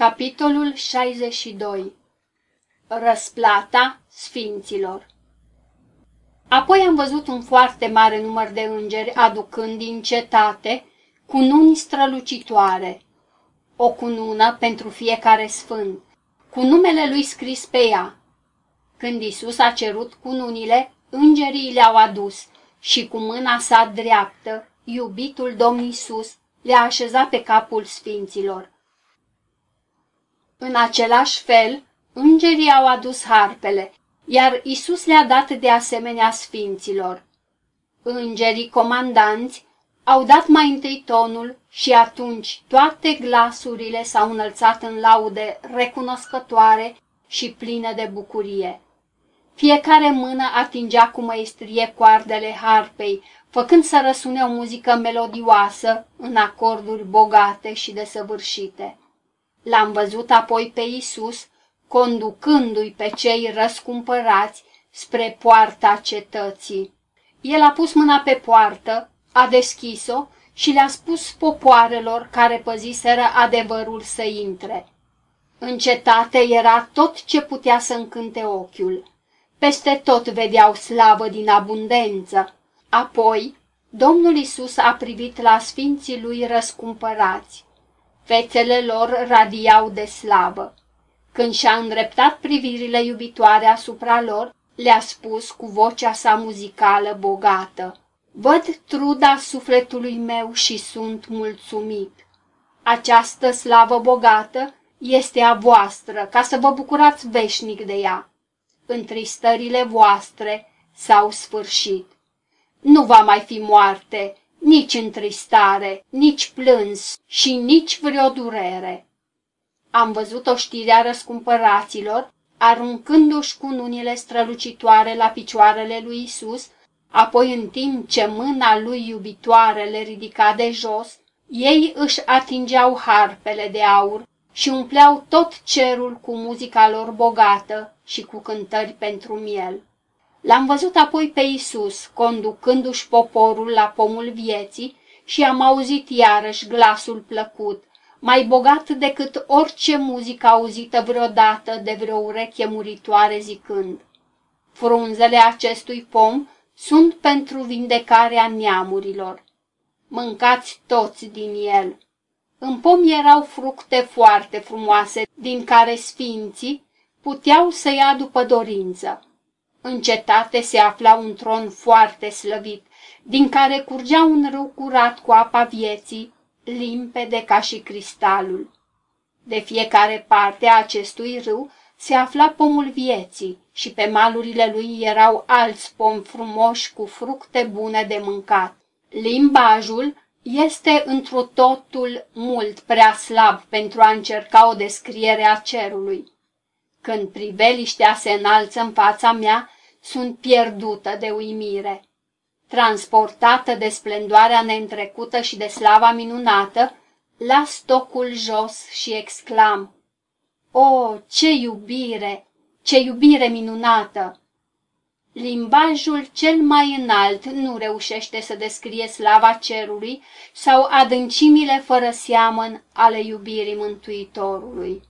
Capitolul 62 Răsplata Sfinților Apoi am văzut un foarte mare număr de îngeri aducând din cetate cununi strălucitoare, o cunună pentru fiecare sfânt, cu numele lui scris pe ea. Când Isus a cerut cununile, îngerii le-au adus și cu mâna sa dreaptă, iubitul Domn Isus le-a așezat pe capul sfinților. În același fel, îngerii au adus harpele, iar Isus le-a dat de asemenea sfinților. Îngerii comandanți au dat mai întâi tonul și atunci toate glasurile s-au înălțat în laude recunoscătoare și pline de bucurie. Fiecare mână atingea cu măestrie coardele harpei, făcând să răsune o muzică melodioasă în acorduri bogate și desăvârșite. L-am văzut apoi pe Isus, conducându-i pe cei răscumpărați spre poarta cetății. El a pus mâna pe poartă, a deschis-o și le-a spus popoarelor care păziseră adevărul să intre. În cetate era tot ce putea să încânte ochiul. Peste tot vedeau slavă din abundență. Apoi, Domnul Isus a privit la sfinții lui răscumpărați. Fețele lor radiau de slavă. Când și-a îndreptat privirile iubitoare asupra lor, le-a spus cu vocea sa muzicală bogată, Văd truda sufletului meu și sunt mulțumit. Această slavă bogată este a voastră, ca să vă bucurați veșnic de ea. Întristările voastre s-au sfârșit. Nu va mai fi moarte, nici întristare, nici plâns și nici vreo durere. Am văzut o știrea răscumpăraților, aruncându-și cununile strălucitoare la picioarele lui Isus, apoi în timp ce mâna lui iubitoare le ridica de jos, ei își atingeau harpele de aur și umpleau tot cerul cu muzica lor bogată și cu cântări pentru miel. L-am văzut apoi pe Isus, conducându-și poporul la pomul vieții și am auzit iarăși glasul plăcut, mai bogat decât orice muzică auzită vreodată de vreo ureche muritoare zicând. Frunzele acestui pom sunt pentru vindecarea neamurilor. Mâncați toți din el. În pom erau fructe foarte frumoase, din care sfinții puteau să ia după dorință. În cetate se afla un tron foarte slăvit, din care curgea un râu curat cu apa vieții, limpede ca și cristalul. De fiecare parte a acestui râu se afla pomul vieții și pe malurile lui erau alți pomi frumoși cu fructe bune de mâncat. Limbajul este întru totul mult prea slab pentru a încerca o descriere a cerului. Când priveliștea se înalță în fața mea, sunt pierdută de uimire. Transportată de splendoarea neîntrecută și de slava minunată, las tocul jos și exclam, O, ce iubire, ce iubire minunată! Limbajul cel mai înalt nu reușește să descrie slava cerului sau adâncimile fără seamăn ale iubirii Mântuitorului.